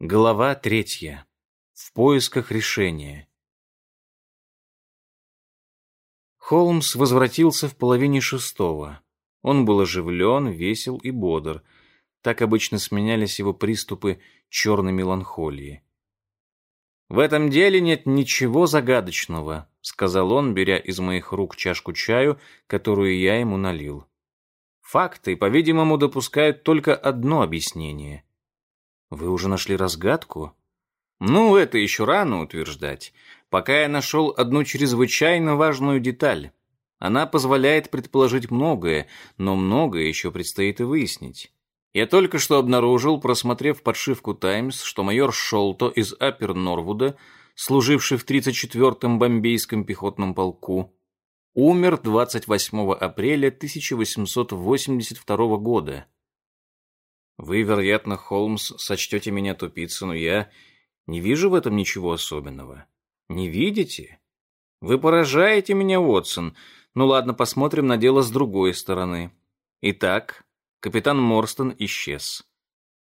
Глава третья. В поисках решения. Холмс возвратился в половине шестого. Он был оживлен, весел и бодр. Так обычно сменялись его приступы черной меланхолии. «В этом деле нет ничего загадочного», — сказал он, беря из моих рук чашку чаю, которую я ему налил. «Факты, по-видимому, допускают только одно объяснение — вы уже нашли разгадку? Ну, это еще рано утверждать. Пока я нашел одну чрезвычайно важную деталь. Она позволяет предположить многое, но многое еще предстоит и выяснить. Я только что обнаружил, просмотрев подшивку «Таймс», что майор Шолто из Апер Норвуда, служивший в 34-м бомбейском пехотном полку, умер 28 апреля 1882 года. Вы, вероятно, Холмс, сочтете меня тупицей, но я не вижу в этом ничего особенного. Не видите? Вы поражаете меня, Уотсон. Ну ладно, посмотрим на дело с другой стороны. Итак, капитан Морстон исчез.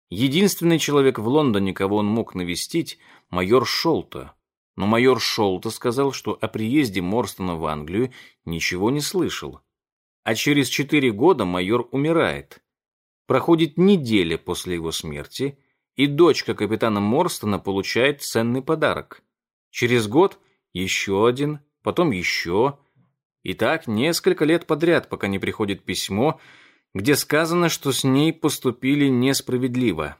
Единственный человек в Лондоне, кого он мог навестить, майор Шолта. Но майор Шолта сказал, что о приезде Морстона в Англию ничего не слышал. А через четыре года майор умирает. Проходит неделя после его смерти, и дочка капитана Морстона получает ценный подарок. Через год еще один, потом еще. И так несколько лет подряд, пока не приходит письмо, где сказано, что с ней поступили несправедливо.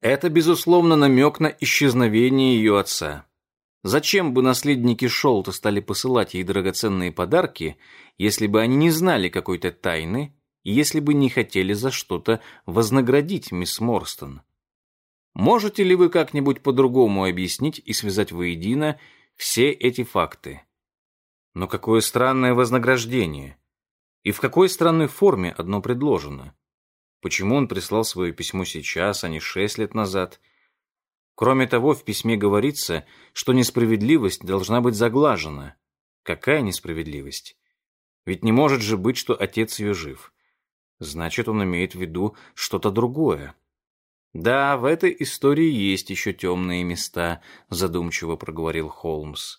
Это, безусловно, намек на исчезновение ее отца. Зачем бы наследники Шолта стали посылать ей драгоценные подарки, если бы они не знали какой-то тайны если бы не хотели за что-то вознаградить мисс Морстон. Можете ли вы как-нибудь по-другому объяснить и связать воедино все эти факты? Но какое странное вознаграждение! И в какой странной форме одно предложено? Почему он прислал свое письмо сейчас, а не шесть лет назад? Кроме того, в письме говорится, что несправедливость должна быть заглажена. Какая несправедливость? Ведь не может же быть, что отец ее жив. Значит, он имеет в виду что-то другое. Да, в этой истории есть еще темные места, задумчиво проговорил Холмс.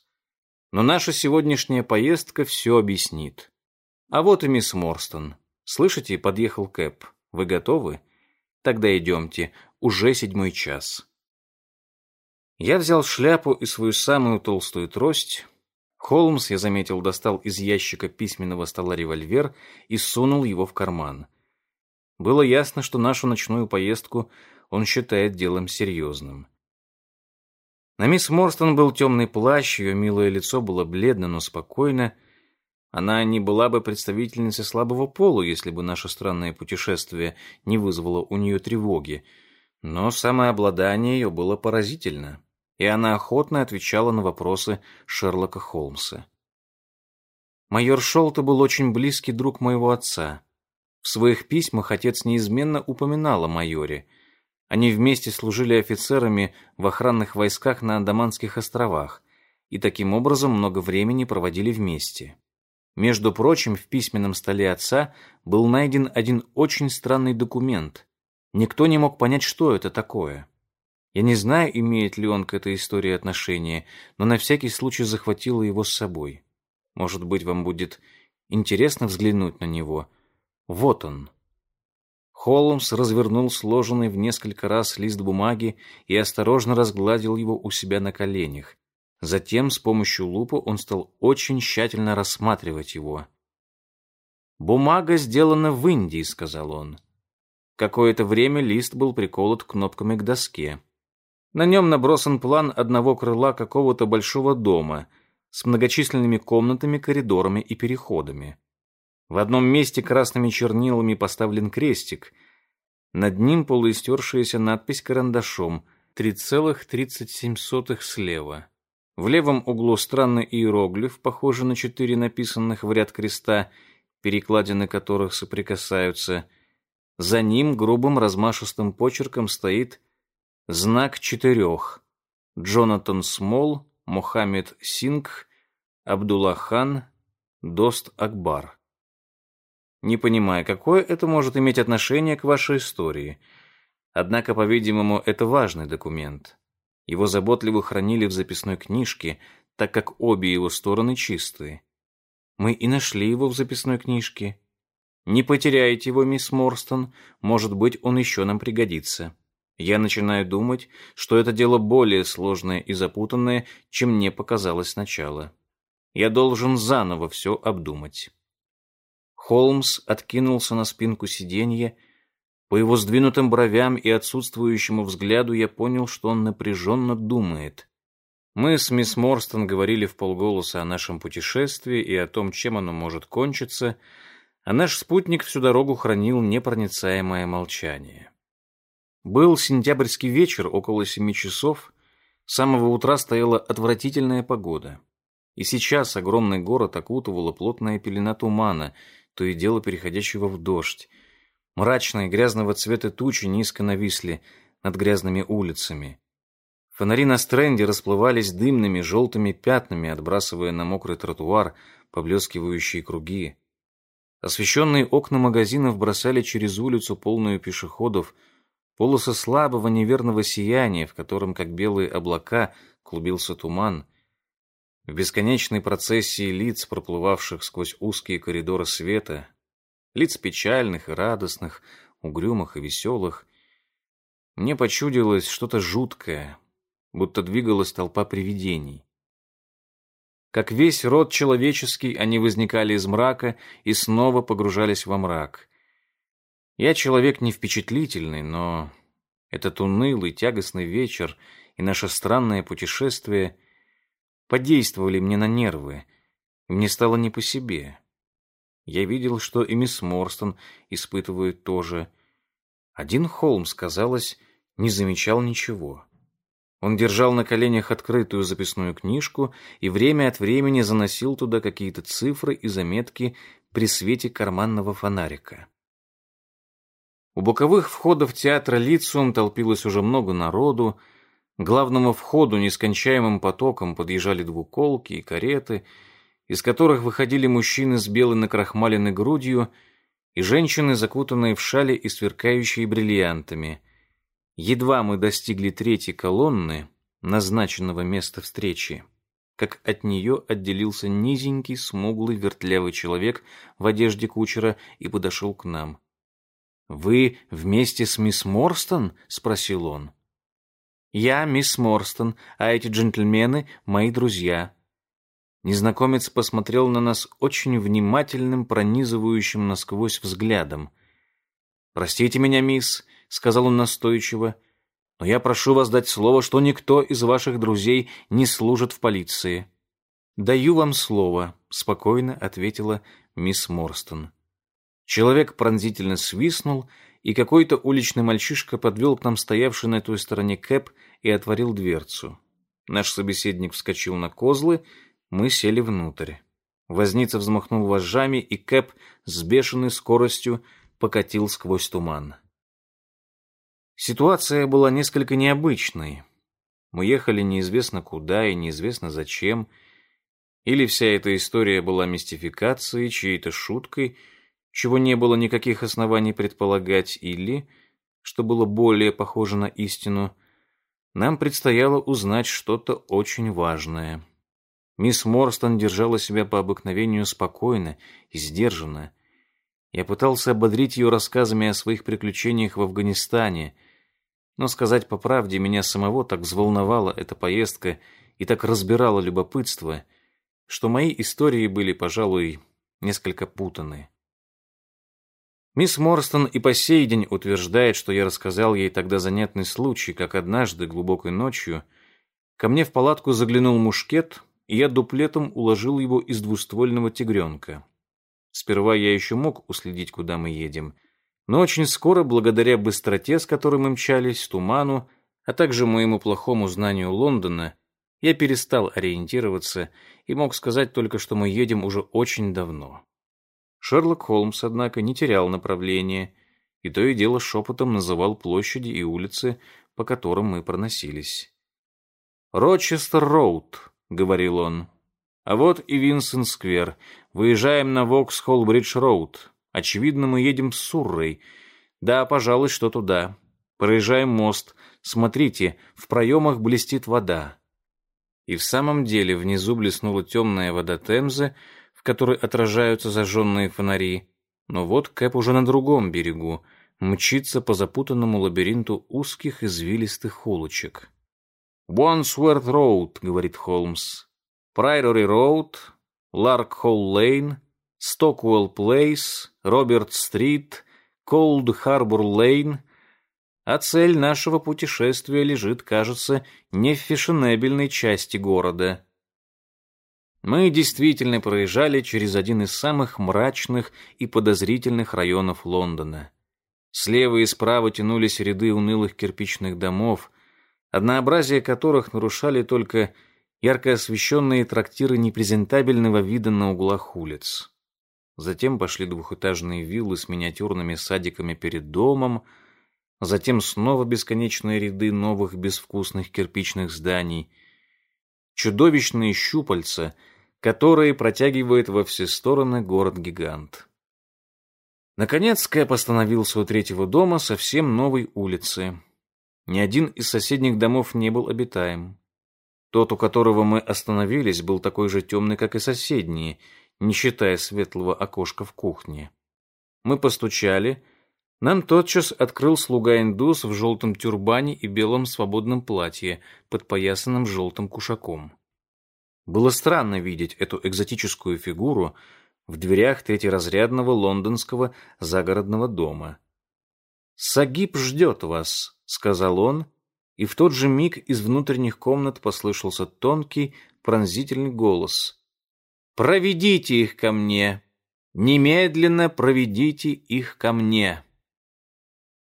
Но наша сегодняшняя поездка все объяснит. А вот и мисс Морстон. Слышите, подъехал Кэп. Вы готовы? Тогда идемте. Уже седьмой час. Я взял шляпу и свою самую толстую трость, Холмс, я заметил, достал из ящика письменного стола револьвер и сунул его в карман. Было ясно, что нашу ночную поездку он считает делом серьезным. На мисс Морстон был темный плащ, ее милое лицо было бледно, но спокойно. Она не была бы представительницей слабого пола, если бы наше странное путешествие не вызвало у нее тревоги, но самообладание ее было поразительно и она охотно отвечала на вопросы Шерлока Холмса. Майор Шолта был очень близкий друг моего отца. В своих письмах отец неизменно упоминал о майоре. Они вместе служили офицерами в охранных войсках на Андаманских островах и таким образом много времени проводили вместе. Между прочим, в письменном столе отца был найден один очень странный документ. Никто не мог понять, что это такое. Я не знаю, имеет ли он к этой истории отношение, но на всякий случай захватила его с собой. Может быть, вам будет интересно взглянуть на него. Вот он. Холмс развернул сложенный в несколько раз лист бумаги и осторожно разгладил его у себя на коленях. Затем с помощью лупы он стал очень тщательно рассматривать его. «Бумага сделана в Индии», — сказал он. Какое-то время лист был приколот кнопками к доске. На нем набросан план одного крыла какого-то большого дома с многочисленными комнатами, коридорами и переходами. В одном месте красными чернилами поставлен крестик. Над ним полуистершаяся надпись карандашом 3,37 слева. В левом углу странный иероглиф, похожий на четыре написанных в ряд креста, перекладины которых соприкасаются. За ним грубым размашистым почерком стоит Знак четырех. Джонатан Смол, Мохаммед Сингх, Абдуллахан, Дост Акбар. Не понимаю, какое это может иметь отношение к вашей истории. Однако, по-видимому, это важный документ. Его заботливо хранили в записной книжке, так как обе его стороны чистые. Мы и нашли его в записной книжке. Не потеряйте его, мисс Морстон, может быть, он еще нам пригодится. Я начинаю думать, что это дело более сложное и запутанное, чем мне показалось сначала. Я должен заново все обдумать. Холмс откинулся на спинку сиденья. По его сдвинутым бровям и отсутствующему взгляду я понял, что он напряженно думает. Мы с мисс Морстон говорили в полголоса о нашем путешествии и о том, чем оно может кончиться, а наш спутник всю дорогу хранил непроницаемое молчание. Был сентябрьский вечер, около семи часов. С самого утра стояла отвратительная погода. И сейчас огромный город окутывала плотная пелена тумана, то и дело переходящего в дождь. Мрачные грязного цвета тучи низко нависли над грязными улицами. Фонари на стренде расплывались дымными желтыми пятнами, отбрасывая на мокрый тротуар поблескивающие круги. Освещенные окна магазинов бросали через улицу полную пешеходов полосы слабого неверного сияния, в котором, как белые облака, клубился туман. В бесконечной процессии лиц, проплывавших сквозь узкие коридоры света, лиц печальных и радостных, угрюмых и веселых, мне почудилось что-то жуткое, будто двигалась толпа привидений. Как весь род человеческий, они возникали из мрака и снова погружались во мрак. Я человек не впечатлительный, но этот унылый, тягостный вечер и наше странное путешествие подействовали мне на нервы. Мне стало не по себе. Я видел, что и мисс Морстон испытывает то же. Один Холмс, казалось, не замечал ничего. Он держал на коленях открытую записную книжку и время от времени заносил туда какие-то цифры и заметки при свете карманного фонарика. У боковых входов театра Лициум толпилось уже много народу. К главному входу нескончаемым потоком подъезжали двуколки и кареты, из которых выходили мужчины с белой накрахмаленной грудью и женщины, закутанные в шали и сверкающие бриллиантами – Едва мы достигли третьей колонны, назначенного места встречи, как от нее отделился низенький, смуглый, вертлявый человек в одежде кучера и подошел к нам. «Вы вместе с мисс Морстон?» — спросил он. «Я мисс Морстон, а эти джентльмены — мои друзья». Незнакомец посмотрел на нас очень внимательным, пронизывающим насквозь взглядом. «Простите меня, мисс, — сказал он настойчиво, — «но я прошу вас дать слово, что никто из ваших друзей не служит в полиции». «Даю вам слово», — спокойно ответила мисс Морстон. Человек пронзительно свистнул, и какой-то уличный мальчишка подвел к нам стоявший на той стороне кэп и отворил дверцу. Наш собеседник вскочил на козлы, мы сели внутрь. Возница взмахнул вожжами, и кэп с бешеной скоростью покатил сквозь туман. Ситуация была несколько необычной. Мы ехали неизвестно куда и неизвестно зачем. Или вся эта история была мистификацией, чьей-то шуткой, чего не было никаких оснований предполагать, или, что было более похоже на истину, нам предстояло узнать что-то очень важное. Мисс Морстон держала себя по обыкновению спокойно и сдержанно. Я пытался ободрить ее рассказами о своих приключениях в Афганистане — но сказать по правде, меня самого так взволновала эта поездка и так разбирало любопытство, что мои истории были, пожалуй, несколько путаны. Мисс Морстон и по сей день утверждает, что я рассказал ей тогда занятный случай, как однажды глубокой ночью ко мне в палатку заглянул мушкет, и я дуплетом уложил его из двуствольного тигренка. Сперва я еще мог уследить, куда мы едем — но очень скоро, благодаря быстроте, с которой мы мчались, туману, а также моему плохому знанию Лондона, я перестал ориентироваться и мог сказать только, что мы едем уже очень давно. Шерлок Холмс, однако, не терял направления, и то и дело шепотом называл площади и улицы, по которым мы проносились. «Рочестер-Роуд», — говорил он. «А вот и Винсент-сквер. Выезжаем на Воксхолл-Бридж-Роуд. Очевидно, мы едем в Суррей. Да, пожалуй, что туда. Проезжаем мост. Смотрите, в проемах блестит вода. И в самом деле внизу блеснула темная вода Темзы, в которой отражаются зажженные фонари. Но вот кэб уже на другом берегу, мчится по запутанному лабиринту узких извилистых улочек. «Уондсуэрт-роуд», — говорит Холмс. «Прайрори-роуд», «Ларк-холл-лейн», «Стокуэлл-плейс», «Роберт-стрит», «Колд-харбор-лейн», а цель нашего путешествия лежит, кажется, не в фешенебельной части города. Мы действительно проезжали через один из самых мрачных и подозрительных районов Лондона. Слева и справа тянулись ряды унылых кирпичных домов, однообразие которых нарушали только ярко освещенные трактиры непрезентабельного вида на углах улиц. Затем пошли двухэтажные виллы с миниатюрными садиками перед домом, затем снова бесконечные ряды новых безвкусных кирпичных зданий, чудовищные щупальца, которые протягивает во все стороны город-гигант. Наконец Кэп остановился у третьего дома совсем новой улицы. Ни один из соседних домов не был обитаем. Тот, у которого мы остановились, был такой же темный, как и соседние, не считая светлого окошка в кухне. Мы постучали — нам тотчас открыл слуга-индус в желтом тюрбане и белом свободном платье, подпоясанном желтым кушаком. Было странно видеть эту экзотическую фигуру в дверях третьеразрядного лондонского загородного дома. «Сагиб ждет вас», — сказал он, и в тот же миг из внутренних комнат послышался тонкий, пронзительный голос. «Проведите их ко мне! Немедленно проведите их ко мне!»